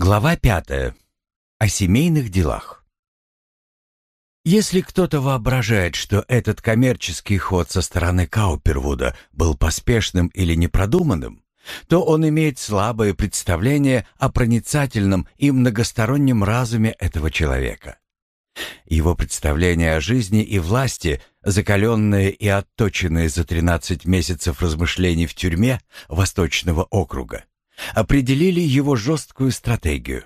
Глава пятая. О семейных делах. Если кто-то воображает, что этот коммерческий ход со стороны Каупервуда был поспешным или непродуманным, то он имеет слабое представление о проницательном и многостороннем разуме этого человека. Его представления о жизни и власти, закаленные и отточенные за 13 месяцев размышлений в тюрьме Восточного округа, определили его жесткую стратегию.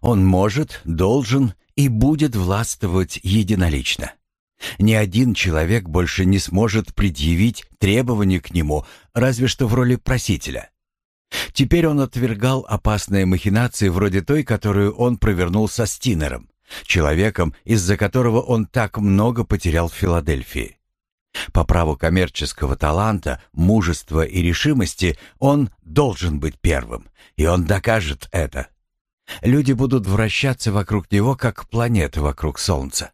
Он может, должен и будет властвовать единолично. Ни один человек больше не сможет предъявить требования к нему, разве что в роли просителя. Теперь он отвергал опасные махинации вроде той, которую он провернул со Стинером, человеком, из-за которого он так много потерял в Филадельфии. По праву коммерческого таланта, мужества и решимости он должен быть первым, и он докажет это. Люди будут вращаться вокруг него, как планеты вокруг Солнца.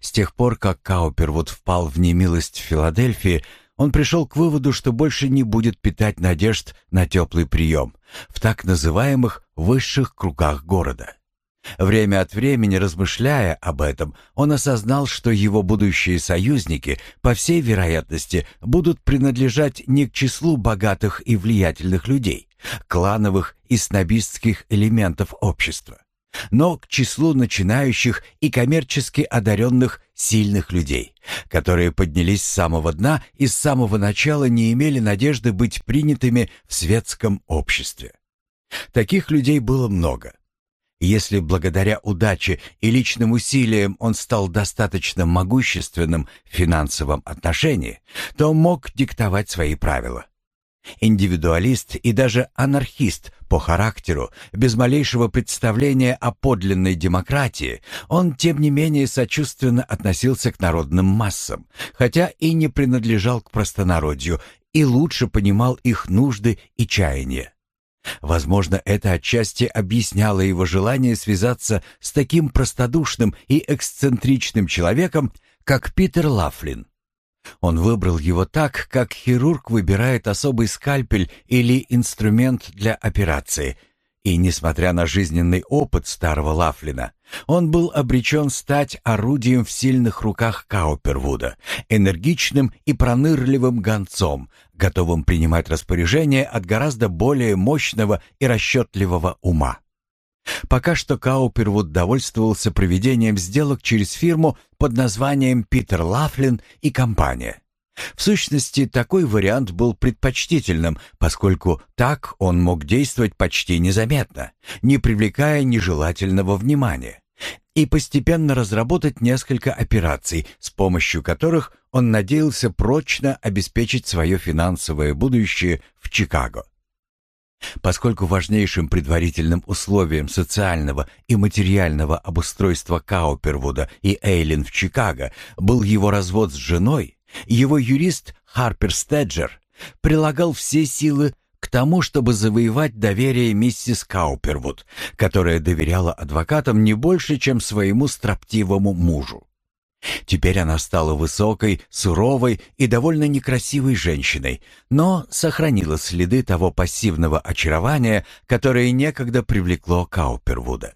С тех пор, как Каупервуд впал в немилость в Филадельфии, он пришел к выводу, что больше не будет питать надежд на теплый прием в так называемых высших кругах города. Время от времени, размышляя об этом, он осознал, что его будущие союзники, по всей вероятности, будут принадлежать не к числу богатых и влиятельных людей, клановых и снобистских элементов общества, но к числу начинающих и коммерчески одаренных сильных людей, которые поднялись с самого дна и с самого начала не имели надежды быть принятыми в светском обществе. Таких людей было много. Если благодаря удаче и личным усилиям он стал достаточно могущественным в финансовом отношении, то мог диктовать свои правила. Индивидуалист и даже анархист по характеру, без малейшего представления о подлинной демократии, он, тем не менее, сочувственно относился к народным массам, хотя и не принадлежал к простонародью и лучше понимал их нужды и чаяния. Возможно, это отчасти объясняло его желание связаться с таким простодушным и эксцентричным человеком, как Питер Лафлин. Он выбрал его так, как хирург выбирает особый скальпель или инструмент для операции – и, несмотря на жизненный опыт старого Лафлина, он был обречен стать орудием в сильных руках Каупервуда, энергичным и пронырливым гонцом, готовым принимать распоряжения от гораздо более мощного и расчетливого ума. Пока что Каупервуд довольствовался проведением сделок через фирму под названием «Питер Лафлин и компания». В сущности, такой вариант был предпочтительным, поскольку так он мог действовать почти незаметно, не привлекая нежелательного внимания, и постепенно разработать несколько операций, с помощью которых он надеялся прочно обеспечить свое финансовое будущее в Чикаго. Поскольку важнейшим предварительным условием социального и материального обустройства Каупервуда и Эйлин в Чикаго был его развод с женой, его юрист Харпер Стеджер прилагал все силы к тому, чтобы завоевать доверие миссис Каупервуд, которая доверяла адвокатам не больше, чем своему строптивому мужу. Теперь она стала высокой, суровой и довольно некрасивой женщиной, но сохранила следы того пассивного очарования, которое некогда привлекло Каупервуда.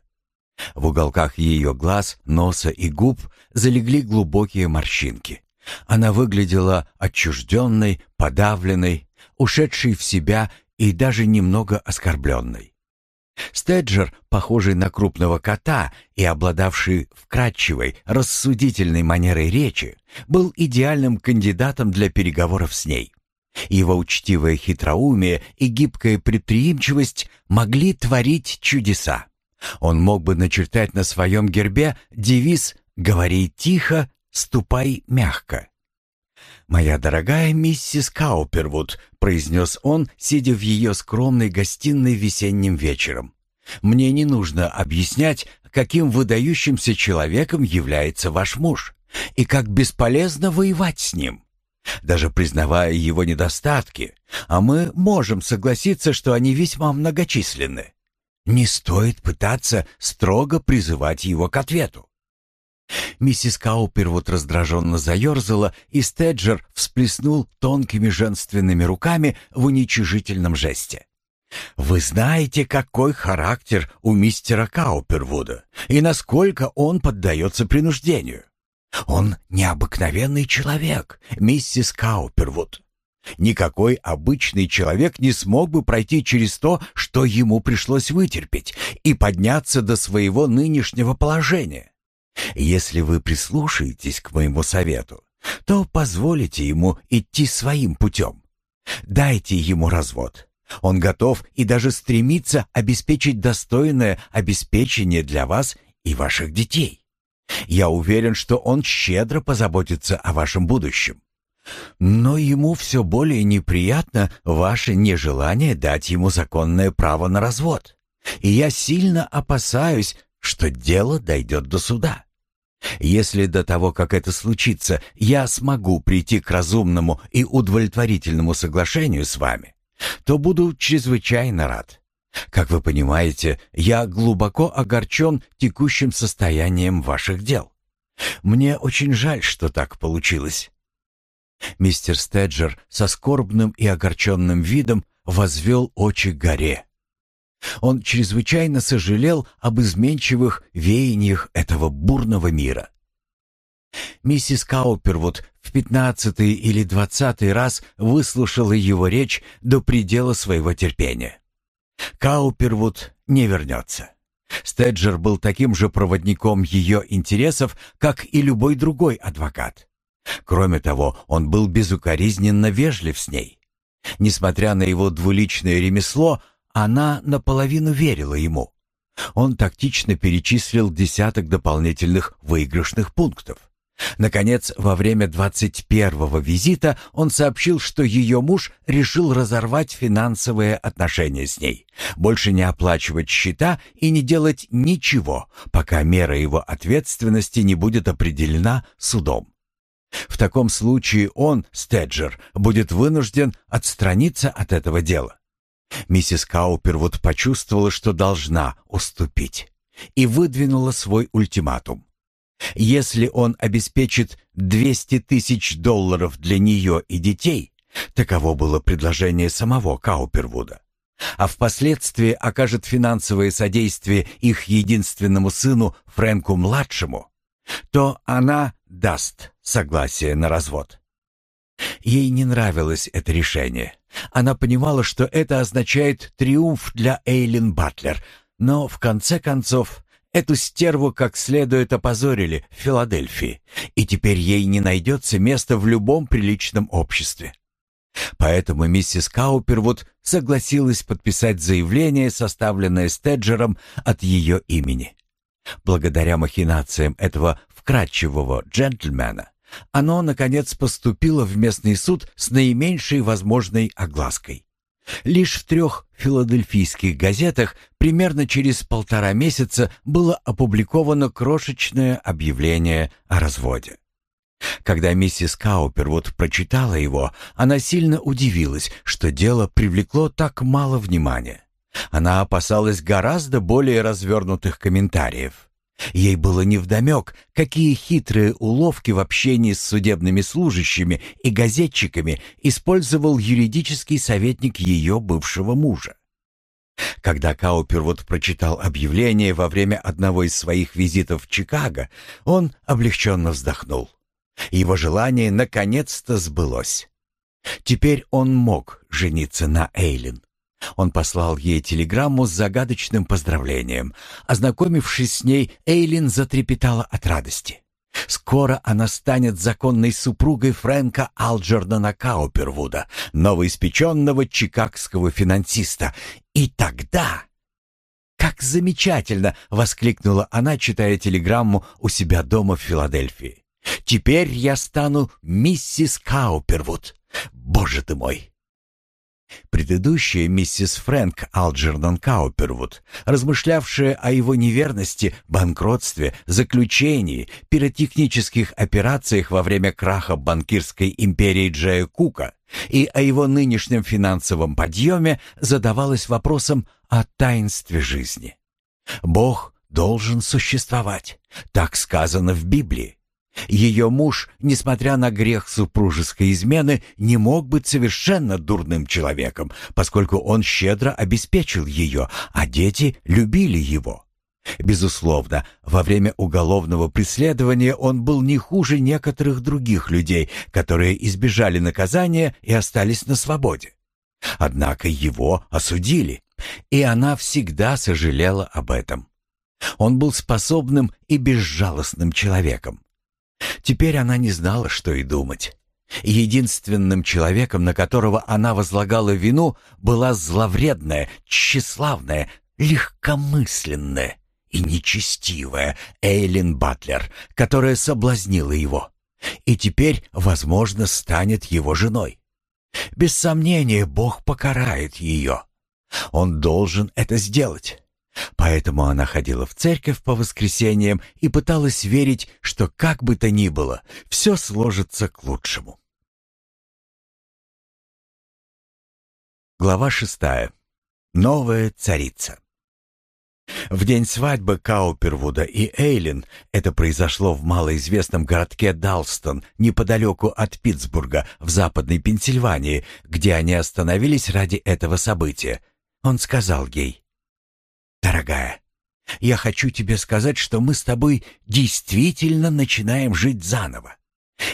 В уголках ее глаз, носа и губ залегли глубокие морщинки. Она выглядела отчужденной, подавленной, ушедшей в себя и даже немного оскорбленной. Стеджер, похожий на крупного кота и обладавший вкрадчивой, рассудительной манерой речи, был идеальным кандидатом для переговоров с ней. Его учтивое хитроумие и гибкая предприимчивость могли творить чудеса. Он мог бы начертать на своем гербе девиз «Говори тихо, ступай мягко». «Моя дорогая миссис Каупервуд», — произнес он, сидя в ее скромной гостиной весенним вечером. «Мне не нужно объяснять, каким выдающимся человеком является ваш муж, и как бесполезно воевать с ним, даже признавая его недостатки, а мы можем согласиться, что они весьма многочисленны. Не стоит пытаться строго призывать его к ответу. Миссис Каупервуд раздраженно заерзала, и Стеджер всплеснул тонкими женственными руками в уничижительном жесте. Вы знаете, какой характер у мистера Каупервуда и насколько он поддается принуждению. Он необыкновенный человек, миссис Каупервуд. Никакой обычный человек не смог бы пройти через то, что ему пришлось вытерпеть, и подняться до своего нынешнего положения. Если вы прислушаетесь к моему совету, то позволите ему идти своим путем. Дайте ему развод. Он готов и даже стремится обеспечить достойное обеспечение для вас и ваших детей. Я уверен, что он щедро позаботится о вашем будущем. Но ему все более неприятно ваше нежелание дать ему законное право на развод. И я сильно опасаюсь, что дело дойдет до суда. Если до того, как это случится, я смогу прийти к разумному и удовлетворительному соглашению с вами, то буду чрезвычайно рад. Как вы понимаете, я глубоко огорчен текущим состоянием ваших дел. Мне очень жаль, что так получилось. Мистер Стеджер со скорбным и огорченным видом возвел очи горе. Он чрезвычайно сожалел об изменчивых веяниях этого бурного мира. Миссис Каупервуд в пятнадцатый или двадцатый раз выслушала его речь до предела своего терпения. Каупервуд не вернется. Стеджер был таким же проводником ее интересов, как и любой другой адвокат. Кроме того, он был безукоризненно вежлив с ней. Несмотря на его двуличное ремесло, она наполовину верила ему. Он тактично перечислил десяток дополнительных выигрышных пунктов. Наконец, во время двадцать первого визита он сообщил, что ее муж решил разорвать финансовые отношения с ней, больше не оплачивать счета и не делать ничего, пока мера его ответственности не будет определена судом. В таком случае он, Стеджер, будет вынужден отстраниться от этого дела. Миссис Каупервуд почувствовала, что должна уступить, и выдвинула свой ультиматум. Если он обеспечит 200 тысяч долларов для нее и детей, таково было предложение самого Каупервуда, а впоследствии окажет финансовое содействие их единственному сыну Фрэнку-младшему, то она даст согласие на развод. Ей не нравилось это решение. Она понимала, что это означает триумф для Эйлин Батлер, но в конце концов эту стерву как следует опозорили в Филадельфии, и теперь ей не найдется места в любом приличном обществе. Поэтому миссис Каупервуд согласилась подписать заявление, составленное Стеджером от ее имени. Благодаря махинациям этого вкрадчивого джентльмена, оно, наконец, поступило в местный суд с наименьшей возможной оглаской. Лишь в трех филадельфийских газетах примерно через полтора месяца было опубликовано крошечное объявление о разводе. Когда миссис Каупервуд прочитала его, она сильно удивилась, что дело привлекло так мало внимания. Она опасалась гораздо более развернутых комментариев. Ей было невдомек, какие хитрые уловки в общении с судебными служащими и газетчиками использовал юридический советник ее бывшего мужа. Когда Каупервуд прочитал объявление во время одного из своих визитов в Чикаго, он облегченно вздохнул. Его желание наконец-то сбылось. Теперь он мог жениться на Эйлин. Он послал ей телеграмму с загадочным поздравлением. Ознакомившись с ней, Эйлин затрепетала от радости. Скоро она станет законной супругой Фрэнка Алджернона Каупервуда, новоиспеченного чикагского финансиста. И тогда... «Как замечательно!» — воскликнула она, читая телеграмму у себя дома в Филадельфии. «Теперь я стану миссис Каупервуд. Боже ты мой! Предыдущая миссис Фрэнк Алджернон Каупервуд, размышлявшая о его неверности, банкротстве, заключении, пиротехнических операциях во время краха банкирской империи Джея Кука и о его нынешнем финансовом подъеме, задавалась вопросом о таинстве жизни. Бог должен существовать, так сказано в Библии. Ее муж, несмотря на грех супружеской измены, не мог быть совершенно дурным человеком, поскольку он щедро обеспечил ее, а дети любили его. Безусловно, во время уголовного преследования он был не хуже некоторых других людей, которые избежали наказания и остались на свободе. Однако его осудили, и она всегда сожалела об этом. Он был способным и безжалостным человеком. Теперь она не знала, что и думать. Единственным человеком, на которого она возлагала вину, была зловредная, тщеславная, легкомысленная и нечестивая Эйлин Батлер, которая соблазнила его и теперь, возможно, станет его женой. Без сомнения, Бог покарает ее. Он должен это сделать. Поэтому она ходила в церковь по воскресеньям и пыталась верить, что как бы то ни было, все сложится к лучшему. Глава шестая. Новая царица. В день свадьбы Каупервуда и Эйлин, это произошло в малоизвестном городке Далстон, неподалеку от Питтсбурга, в западной Пенсильвании, где они остановились ради этого события, он сказал ей, «Дорогая, я хочу тебе сказать, что мы с тобой действительно начинаем жить заново.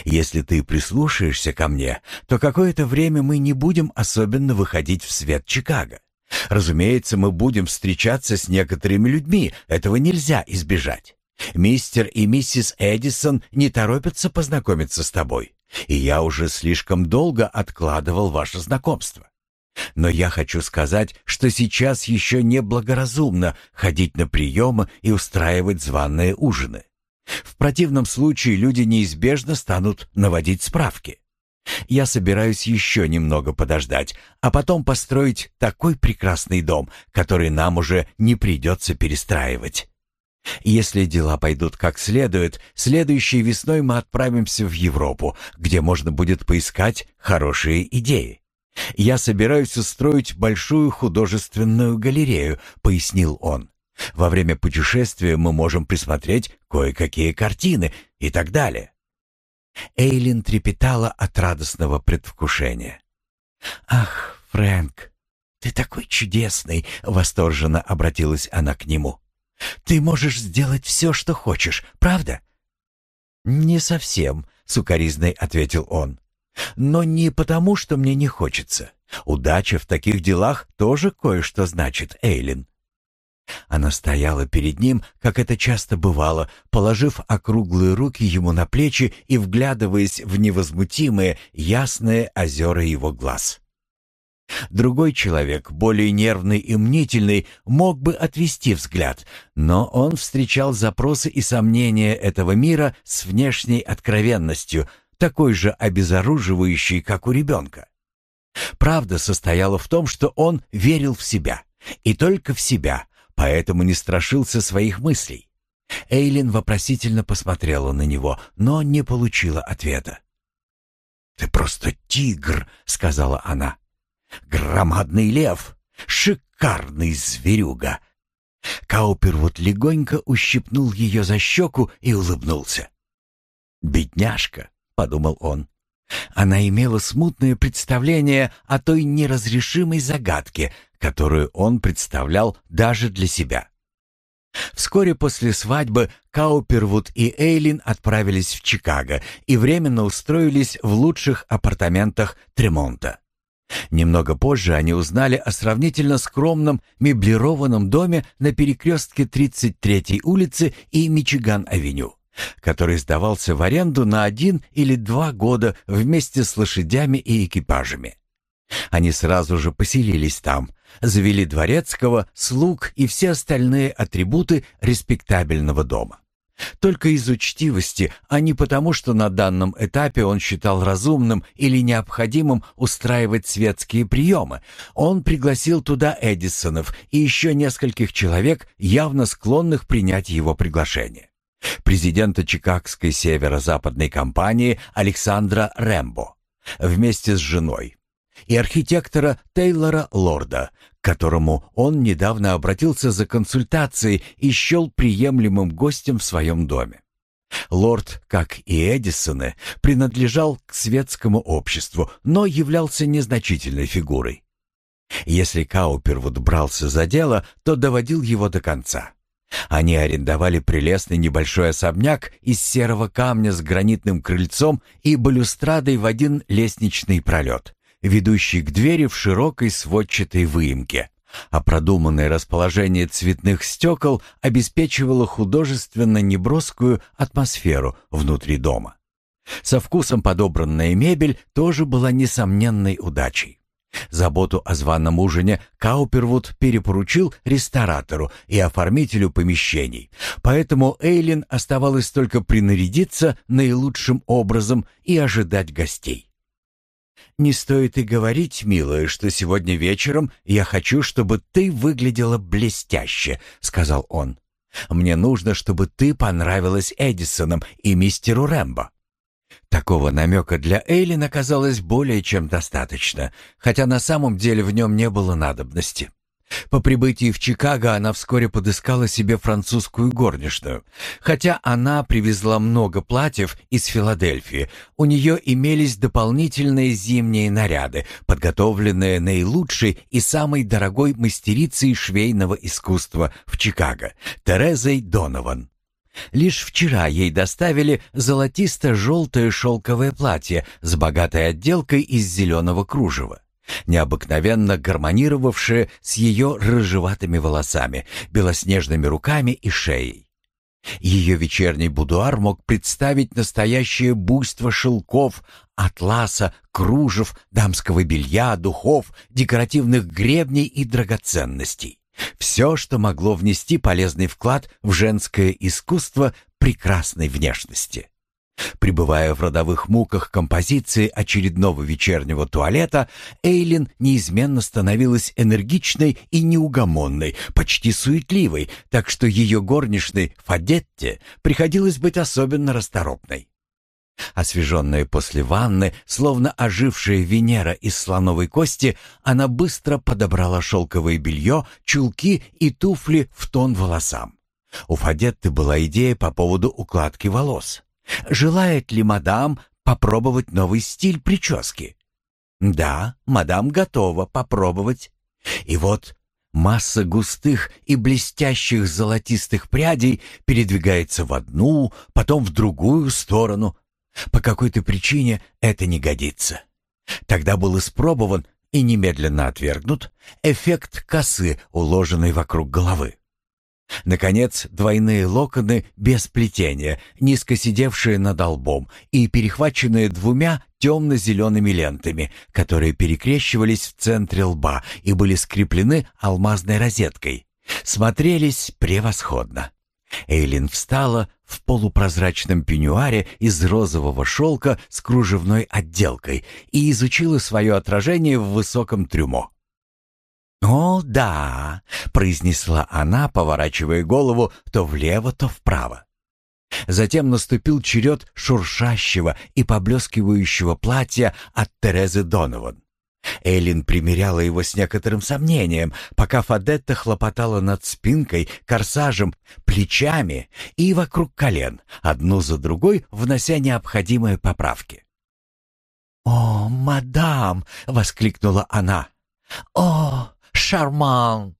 Если ты прислушаешься ко мне, то какое-то время мы не будем особенно выходить в свет Чикаго. Разумеется, мы будем встречаться с некоторыми людьми, этого нельзя избежать. Мистер и миссис Эдисон не торопятся познакомиться с тобой, и я уже слишком долго откладывал ваше знакомство. Но я хочу сказать, что сейчас еще не благоразумно ходить на приемы и устраивать званые ужины. В противном случае люди неизбежно станут наводить справки. Я собираюсь еще немного подождать, а потом построить такой прекрасный дом, который нам уже не придется перестраивать. Если дела пойдут как следует, следующей весной мы отправимся в Европу, где можно будет поискать хорошие идеи. «Я собираюсь устроить большую художественную галерею», — пояснил он. «Во время путешествия мы можем присмотреть кое-какие картины и так далее». Эйлин трепетала от радостного предвкушения. «Ах, Фрэнк, ты такой чудесный!» — восторженно обратилась она к нему. «Ты можешь сделать все, что хочешь, правда?» «Не совсем», — сукоризной ответил он. Но не потому, что мне не хочется. Удача в таких делах тоже кое-что значит, Эйлин. Она стояла перед ним, как это часто бывало, положив округлые руки ему на плечи и вглядываясь в невозмутимые, ясные озера его глаз. Другой человек, более нервный и мнительный, мог бы отвести взгляд, но он встречал запросы и сомнения этого мира с внешней откровенностью, такой же обезоруживающий, как у ребенка. Правда состояла в том, что он верил в себя, и только в себя, поэтому не страшился своих мыслей. Эйлин вопросительно посмотрела на него, но не получила ответа. «Ты просто тигр», — сказала она. «Громадный лев, шикарный зверюга». Каупервуд легонько ущипнул ее за щеку и улыбнулся. «Бедняжка, подумал он. Она имела смутное представление о той неразрешимой загадке, которую он представлял даже для себя. Вскоре после свадьбы Каупервуд и Эйлин отправились в Чикаго и временно устроились в лучших апартаментах Тремонта. Немного позже они узнали о сравнительно скромном меблированном доме на перекрестке 33-й улицы и Мичиган-авеню который сдавался в аренду на один или два года вместе с лошадями и экипажами. Они сразу же поселились там, завели дворецкого, слуг и все остальные атрибуты респектабельного дома. Только из учтивости, а не потому, что на данном этапе он считал разумным или необходимым устраивать светские приемы, он пригласил туда Эдисонов и еще нескольких человек, явно склонных принять его приглашение президента Чикагской северо-западной компании Александра Рэмбо вместе с женой и архитектора Тейлора Лорда, к которому он недавно обратился за консультацией и счел приемлемым гостем в своем доме. Лорд, как и Эдисоны, принадлежал к светскому обществу, но являлся незначительной фигурой. Если Каупервуд брался за дело, то доводил его до конца. Они арендовали прелестный небольшой особняк из серого камня с гранитным крыльцом и балюстрадой в один лестничный пролет, ведущий к двери в широкой сводчатой выемке а продуманное расположение цветных стекол обеспечивало художественно неброскую атмосферу внутри дома. Со вкусом подобранная мебель тоже была несомненной удачей. Заботу о званом ужине Каупервуд перепоручил ресторатору и оформителю помещений, поэтому Эйлин оставалось только принарядиться наилучшим образом и ожидать гостей. «Не стоит и говорить, милая, что сегодня вечером я хочу, чтобы ты выглядела блестяще», — сказал он. «Мне нужно, чтобы ты понравилась Эдисонам и мистеру Рэмбо». Такого намека для Эйлин оказалось более чем достаточно, хотя на самом деле в нем не было надобности. По прибытии в Чикаго она вскоре подыскала себе французскую горничную. Хотя она привезла много платьев из Филадельфии, у нее имелись дополнительные зимние наряды, подготовленные наилучшей и самой дорогой мастерицей швейного искусства в Чикаго, Терезой Донован. Лишь вчера ей доставили золотисто-желтое шелковое платье с богатой отделкой из зеленого кружева необыкновенно гармонировавшее с ее рыжеватыми волосами, белоснежными руками и шеей. Ее вечерний будуар мог представить настоящее буйство шелков, атласа, кружев, дамского белья, духов, декоративных гребней и драгоценностей. Все, что могло внести полезный вклад в женское искусство прекрасной внешности. Пребывая в родовых муках композиции очередного вечернего туалета, Эйлин неизменно становилась энергичной и неугомонной, почти суетливой, так что ее горничной Фадетте приходилось быть особенно расторопной. Освеженная после ванны, словно ожившая Венера из слоновой кости, она быстро подобрала шелковое белье, чулки и туфли в тон волосам. У Фадетты была идея по поводу укладки волос. Желает ли мадам попробовать новый стиль прически? Да, мадам готова попробовать. И вот масса густых и блестящих золотистых прядей передвигается в одну, потом в другую сторону. По какой-то причине это не годится. Тогда был испробован и немедленно отвергнут эффект косы, уложенной вокруг головы. Наконец, двойные локоны без плетения, низко сидевшие над лбом и перехваченные двумя темно-зелеными лентами, которые перекрещивались в центре лба и были скреплены алмазной розеткой, смотрелись превосходно. Эйлин встала в полупрозрачном пеньюаре из розового шелка с кружевной отделкой и изучила свое отражение в высоком трюмо. «О, да», — произнесла она, поворачивая голову то влево, то вправо. Затем наступил черед шуршащего и поблескивающего платья от Терезы Донован. Эллин примеряла его с некоторым сомнением, пока Фадетта хлопотала над спинкой, корсажем, плечами и вокруг колен, одну за другой внося необходимые поправки. «О, мадам!» — воскликнула она. «О, шарман!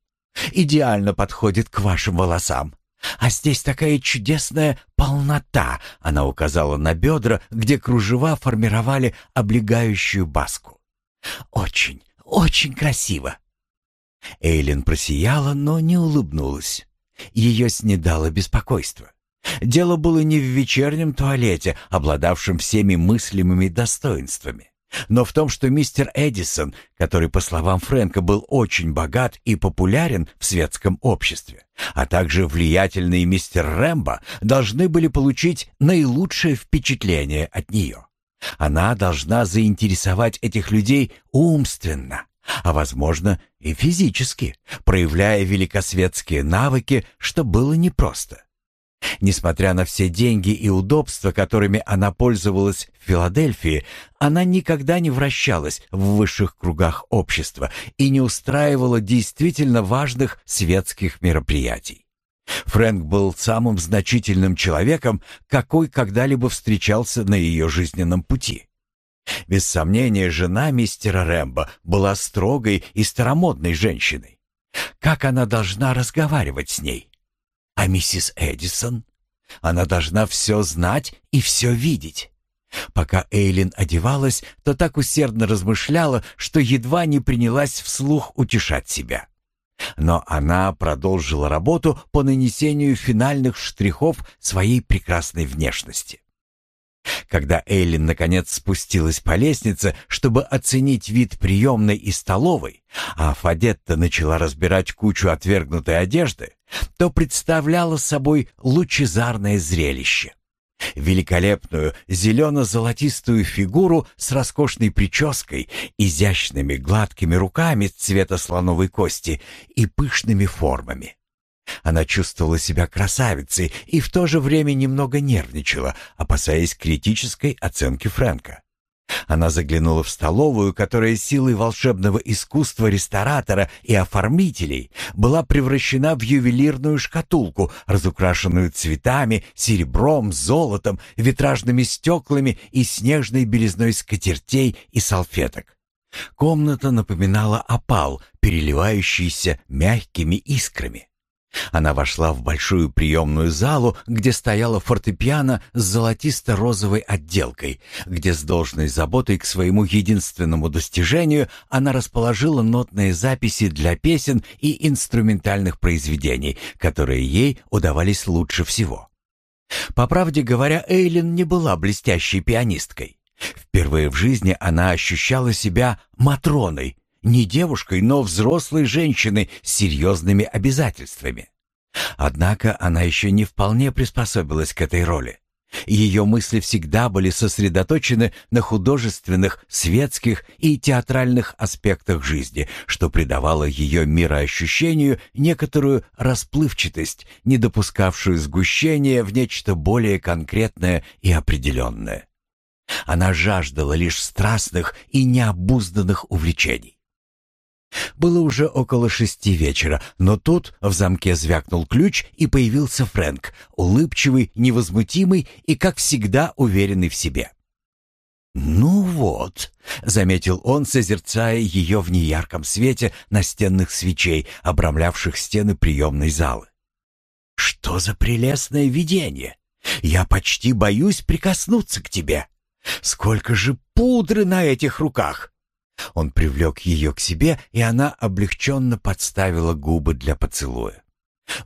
Идеально подходит к вашим волосам. А здесь такая чудесная полнота!» Она указала на бедра, где кружева формировали облегающую баску. «Очень, очень красиво!» Эйлин просияла, но не улыбнулась. Ее снедало беспокойство. Дело было не в вечернем туалете, обладавшем всеми мыслимыми достоинствами но в том, что мистер Эдисон, который, по словам Фрэнка, был очень богат и популярен в светском обществе, а также влиятельный мистер Рэмбо, должны были получить наилучшее впечатление от нее. Она должна заинтересовать этих людей умственно, а, возможно, и физически, проявляя великосветские навыки, что было непросто. Несмотря на все деньги и удобства, которыми она пользовалась в Филадельфии, она никогда не вращалась в высших кругах общества и не устраивала действительно важных светских мероприятий. Фрэнк был самым значительным человеком, какой когда-либо встречался на ее жизненном пути. Без сомнения, жена мистера Рэмбо была строгой и старомодной женщиной. Как она должна разговаривать с ней? А миссис Эдисон? Она должна все знать и все видеть. Пока Эйлин одевалась, то так усердно размышляла, что едва не принялась вслух утешать себя. Но она продолжила работу по нанесению финальных штрихов своей прекрасной внешности. Когда Эйлин наконец спустилась по лестнице, чтобы оценить вид приемной и столовой, а Фадетта начала разбирать кучу отвергнутой одежды, то представляла собой лучезарное зрелище. Великолепную зелено-золотистую фигуру с роскошной прической, изящными гладкими руками цвета слоновой кости и пышными формами. Она чувствовала себя красавицей и в то же время немного нервничала, опасаясь критической оценки Фрэнка. Она заглянула в столовую, которая силой волшебного искусства ресторатора и оформителей была превращена в ювелирную шкатулку, разукрашенную цветами, серебром, золотом, витражными стеклами и снежной белизной скатертей и салфеток. Комната напоминала опал, переливающийся мягкими искрами. Она вошла в большую приемную залу, где стояла фортепиано с золотисто-розовой отделкой, где с должной заботой к своему единственному достижению она расположила нотные записи для песен и инструментальных произведений, которые ей удавались лучше всего. По правде говоря, Эйлин не была блестящей пианисткой. Впервые в жизни она ощущала себя Матроной, не девушкой, но взрослой женщиной с серьезными обязательствами. Однако она еще не вполне приспособилась к этой роли. Ее мысли всегда были сосредоточены на художественных, светских и театральных аспектах жизни, что придавало ее мироощущению некоторую расплывчатость, не допускавшую сгущения в нечто более конкретное и определенное. Она жаждала лишь страстных и необузданных увлечений. Было уже около шести вечера, но тут в замке звякнул ключ, и появился Фрэнк, улыбчивый, невозмутимый и, как всегда, уверенный в себе. «Ну вот», — заметил он, созерцая ее в неярком свете настенных свечей, обрамлявших стены приемной залы. «Что за прелестное видение! Я почти боюсь прикоснуться к тебе. Сколько же пудры на этих руках! Он привлек ее к себе, и она облегченно подставила губы для поцелуя.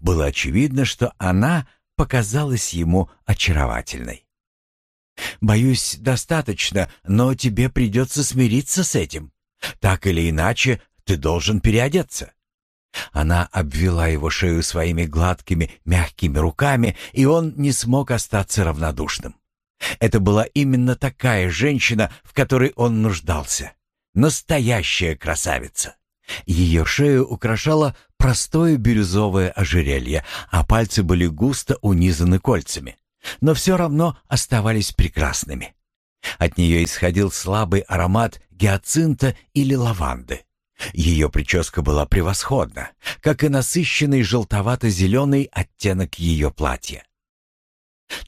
Было очевидно, что она показалась ему очаровательной. «Боюсь, достаточно, но тебе придется смириться с этим. Так или иначе, ты должен переодеться». Она обвела его шею своими гладкими, мягкими руками, и он не смог остаться равнодушным. Это была именно такая женщина, в которой он нуждался. Настоящая красавица. Ее шею украшало простое бирюзовое ожерелье, а пальцы были густо унизаны кольцами, но все равно оставались прекрасными. От нее исходил слабый аромат гиацинта или лаванды. Ее прическа была превосходна, как и насыщенный желтовато-зеленый оттенок ее платья.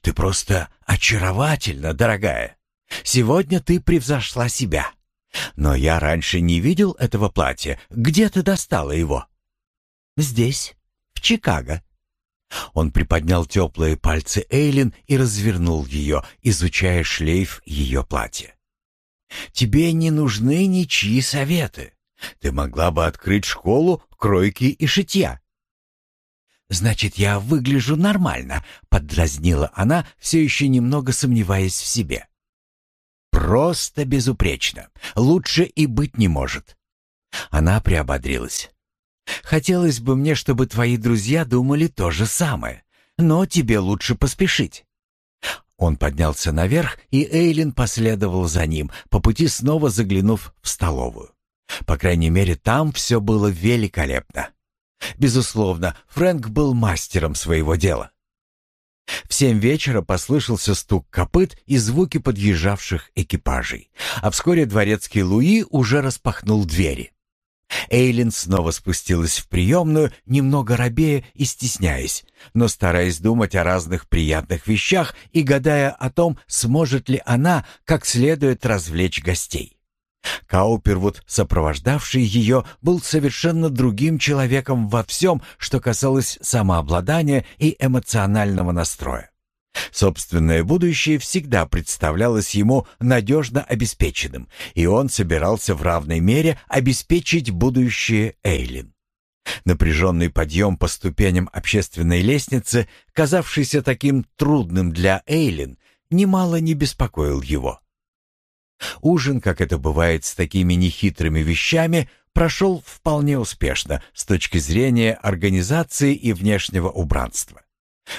«Ты просто очаровательна, дорогая. Сегодня ты превзошла себя. Но я раньше не видел этого платья. Где ты достала его? Здесь, в Чикаго. Он приподнял теплые пальцы Эйлин и развернул ее, изучая шлейф ее платья. «Тебе не нужны ничьи советы. Ты могла бы открыть школу кройки и шитья». «Значит, я выгляжу нормально», — поддразнила она, все еще немного сомневаясь в себе. Просто безупречно. Лучше и быть не может. Она приободрилась. Хотелось бы мне, чтобы твои друзья думали то же самое, но тебе лучше поспешить. Он поднялся наверх, и Эйлин последовал за ним, по пути снова заглянув в столовую. По крайней мере, там все было великолепно. Безусловно, Фрэнк был мастером своего дела. В семь вечера послышался стук копыт и звуки подъезжавших экипажей, а вскоре дворецкий Луи уже распахнул двери. Эйлин снова спустилась в приемную, немного робея и стесняясь, но стараясь думать о разных приятных вещах и гадая о том, сможет ли она как следует развлечь гостей. Каупервуд, сопровождавший ее, был совершенно другим человеком во всем, что касалось самообладания и эмоционального настроя. Собственное будущее всегда представлялось ему надежно обеспеченным, и он собирался в равной мере обеспечить будущее Эйлин. Напряженный подъем по ступеням общественной лестницы, казавшийся таким трудным для Эйлин, немало не беспокоил его. Ужин, как это бывает с такими нехитрыми вещами, прошел вполне успешно с точки зрения организации и внешнего убранства.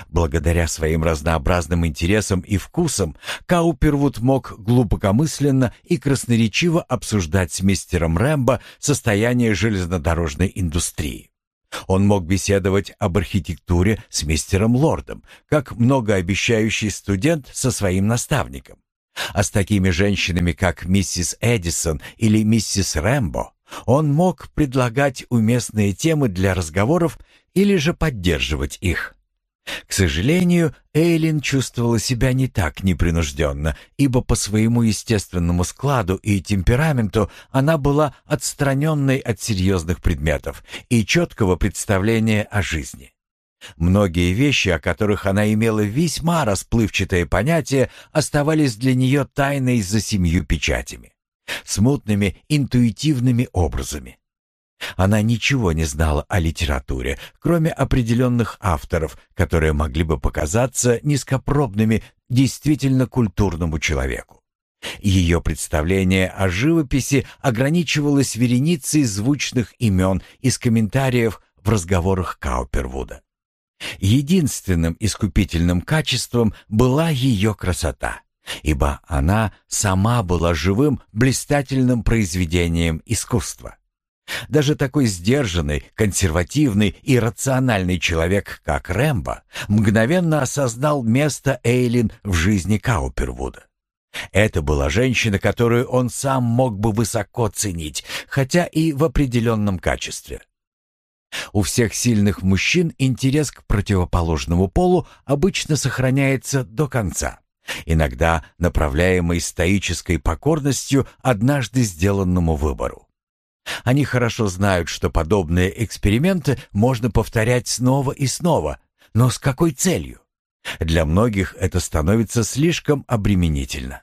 Благодаря своим разнообразным интересам и вкусам, Каупервуд мог глубокомысленно и красноречиво обсуждать с мистером Рэмбо состояние железнодорожной индустрии. Он мог беседовать об архитектуре с мистером Лордом, как многообещающий студент со своим наставником. А с такими женщинами, как миссис Эдисон или миссис Рэмбо, он мог предлагать уместные темы для разговоров или же поддерживать их. К сожалению, Эйлин чувствовала себя не так непринужденно, ибо по своему естественному складу и темпераменту она была отстраненной от серьезных предметов и четкого представления о жизни. Многие вещи, о которых она имела весьма расплывчатое понятие, оставались для нее тайной за семью печатями, смутными интуитивными образами. Она ничего не знала о литературе, кроме определенных авторов, которые могли бы показаться низкопробными действительно культурному человеку. Ее представление о живописи ограничивалось вереницей звучных имен из комментариев в разговорах Каупервуда. Единственным искупительным качеством была ее красота, ибо она сама была живым, блистательным произведением искусства. Даже такой сдержанный, консервативный и рациональный человек, как Рэмбо, мгновенно осознал место Эйлин в жизни Каупервуда. Это была женщина, которую он сам мог бы высоко ценить, хотя и в определенном качестве. У всех сильных мужчин интерес к противоположному полу обычно сохраняется до конца, иногда направляемый стоической покорностью однажды сделанному выбору. Они хорошо знают, что подобные эксперименты можно повторять снова и снова, но с какой целью? Для многих это становится слишком обременительно.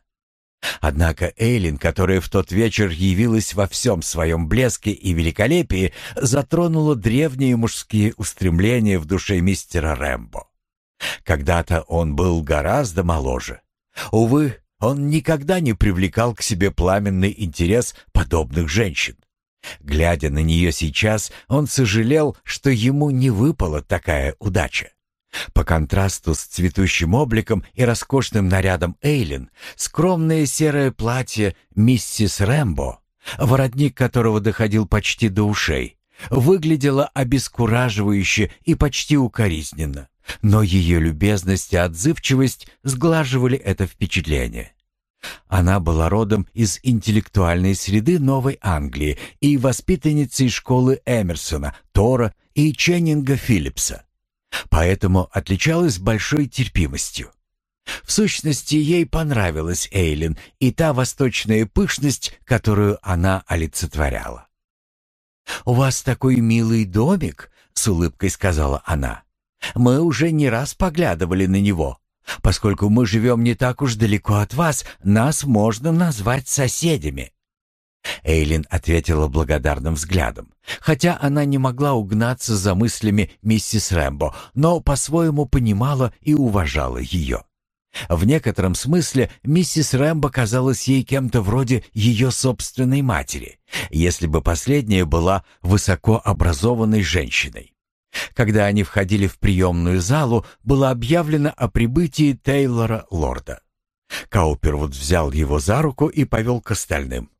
Однако Эйлин, которая в тот вечер явилась во всем своем блеске и великолепии, затронула древние мужские устремления в душе мистера Рэмбо. Когда-то он был гораздо моложе. Увы, он никогда не привлекал к себе пламенный интерес подобных женщин. Глядя на нее сейчас, он сожалел, что ему не выпала такая удача. По контрасту с цветущим обликом и роскошным нарядом Эйлин, скромное серое платье миссис Рэмбо, воротник которого доходил почти до ушей, выглядело обескураживающе и почти укоризненно. Но ее любезность и отзывчивость сглаживали это впечатление. Она была родом из интеллектуальной среды Новой Англии и воспитанницей школы Эмерсона, Тора и Ченнинга Филлипса. Поэтому отличалась большой терпимостью. В сущности, ей понравилась Эйлин и та восточная пышность, которую она олицетворяла. «У вас такой милый домик», — с улыбкой сказала она. «Мы уже не раз поглядывали на него. Поскольку мы живем не так уж далеко от вас, нас можно назвать соседями». Эйлин ответила благодарным взглядом, хотя она не могла угнаться за мыслями миссис Рэмбо, но по-своему понимала и уважала ее. В некотором смысле миссис Рэмбо казалась ей кем-то вроде ее собственной матери, если бы последняя была высокообразованной женщиной. Когда они входили в приемную залу, было объявлено о прибытии Тейлора Лорда. Каупервуд взял его за руку и повел к остальным.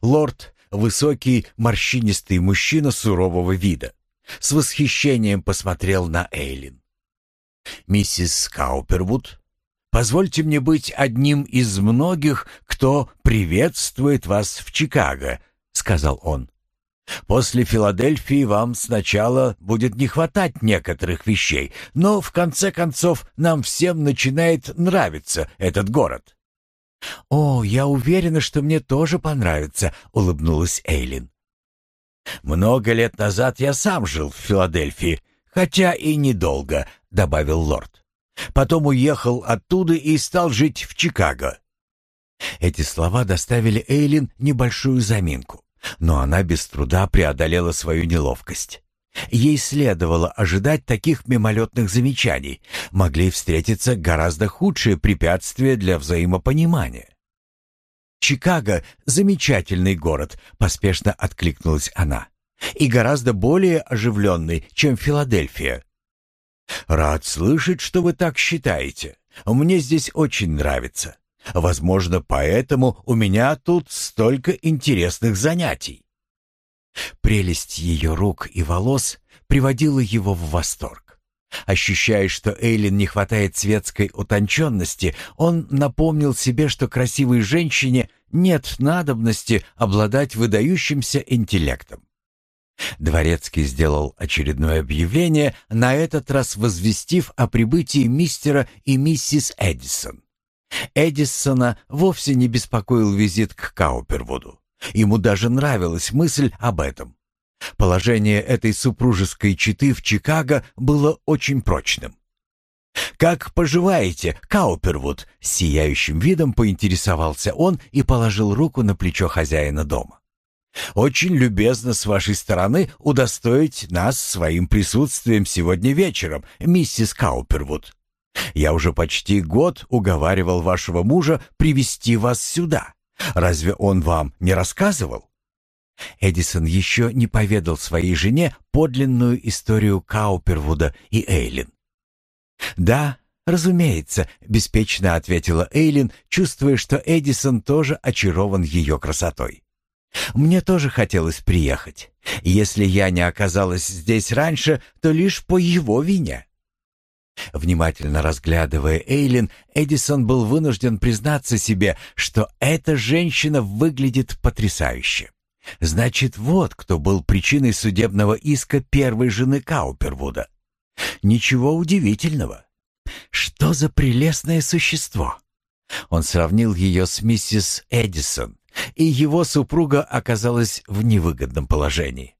Лорд — высокий, морщинистый мужчина сурового вида. С восхищением посмотрел на Эйлин. «Миссис Каупервуд, позвольте мне быть одним из многих, кто приветствует вас в Чикаго», — сказал он. После Филадельфии вам сначала будет не хватать некоторых вещей, но в конце концов нам всем начинает нравиться этот город». «О, я уверена, что мне тоже понравится», — улыбнулась Эйлин. «Много лет назад я сам жил в Филадельфии, хотя и недолго», — добавил лорд. «Потом уехал оттуда и стал жить в Чикаго». Эти слова доставили Эйлин небольшую заминку. Но она без труда преодолела свою неловкость. Ей следовало ожидать таких мимолетных замечаний. Могли встретиться гораздо худшие препятствия для взаимопонимания. «Чикаго — замечательный город», — поспешно откликнулась она. «И гораздо более оживленный, чем Филадельфия». «Рад слышать, что вы так считаете. Мне здесь очень нравится. Возможно, поэтому у меня тут столько интересных занятий. Прелесть ее рук и волос приводила его в восторг. Ощущая, что Эйлин не хватает светской утонченности, он напомнил себе, что красивой женщине нет надобности обладать выдающимся интеллектом. Дворецкий сделал очередное объявление, на этот раз возвестив о прибытии мистера и миссис Эдисон. Эдисона вовсе не беспокоил визит к Каупервуду. Ему даже нравилась мысль об этом. Положение этой супружеской четы в Чикаго было очень прочным. «Как поживаете, Каупервуд?» — сияющим видом поинтересовался он и положил руку на плечо хозяина дома. «Очень любезно с вашей стороны удостоить нас своим присутствием сегодня вечером, миссис Каупервуд. Я уже почти год уговаривал вашего мужа привести вас сюда. Разве он вам не рассказывал? Эдисон еще не поведал своей жене подлинную историю Каупервуда и Эйлин. «Да, разумеется», — беспечно ответила Эйлин, чувствуя, что Эдисон тоже очарован ее красотой. «Мне тоже хотелось приехать. Если я не оказалась здесь раньше, то лишь по его вине». Внимательно разглядывая Эйлин, Эдисон был вынужден признаться себе, что эта женщина выглядит потрясающе. Значит, вот кто был причиной судебного иска первой жены Каупервуда. Ничего удивительного. Что за прелестное существо? Он сравнил ее с миссис Эдисон, и его супруга оказалась в невыгодном положении.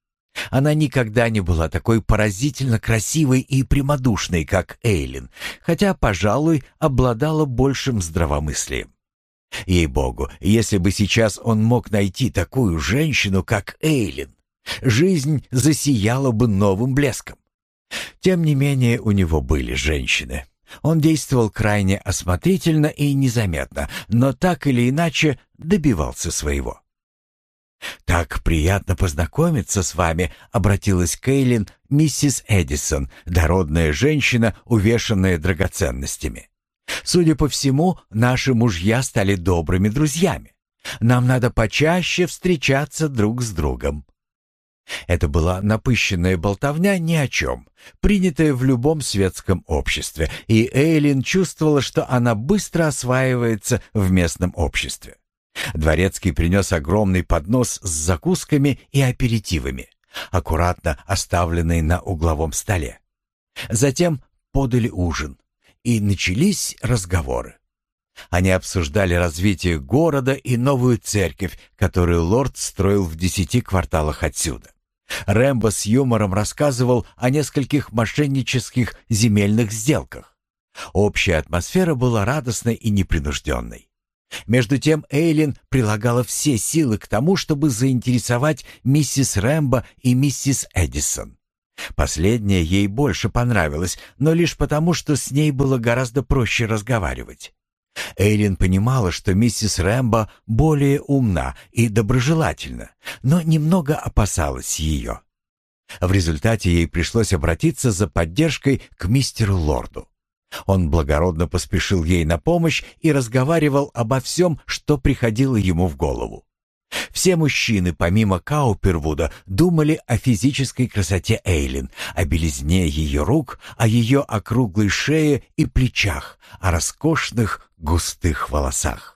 Она никогда не была такой поразительно красивой и прямодушной, как Эйлин, хотя, пожалуй, обладала большим здравомыслием. Ей-богу, если бы сейчас он мог найти такую женщину, как Эйлин, жизнь засияла бы новым блеском. Тем не менее, у него были женщины. Он действовал крайне осмотрительно и незаметно, но так или иначе добивался своего. «Так приятно познакомиться с вами», — обратилась Кейлин, миссис Эдисон, дородная женщина, увешанная драгоценностями. «Судя по всему, наши мужья стали добрыми друзьями. Нам надо почаще встречаться друг с другом». Это была напыщенная болтовня ни о чем, принятая в любом светском обществе, и Эйлин чувствовала, что она быстро осваивается в местном обществе. Дворецкий принес огромный поднос с закусками и аперитивами, аккуратно оставленный на угловом столе. Затем подали ужин, и начались разговоры. Они обсуждали развитие города и новую церковь, которую лорд строил в десяти кварталах отсюда. Рэмбо с юмором рассказывал о нескольких мошеннических земельных сделках. Общая атмосфера была радостной и непринужденной. Между тем Эйлин прилагала все силы к тому, чтобы заинтересовать миссис Рэмбо и миссис Эдисон. Последняя ей больше понравилась, но лишь потому, что с ней было гораздо проще разговаривать. Эйлин понимала, что миссис Рэмбо более умна и доброжелательна, но немного опасалась ее. В результате ей пришлось обратиться за поддержкой к мистеру Лорду. Он благородно поспешил ей на помощь и разговаривал обо всем, что приходило ему в голову. Все мужчины, помимо Каупервуда, думали о физической красоте Эйлин, о белизне ее рук, о ее округлой шее и плечах, о роскошных густых волосах.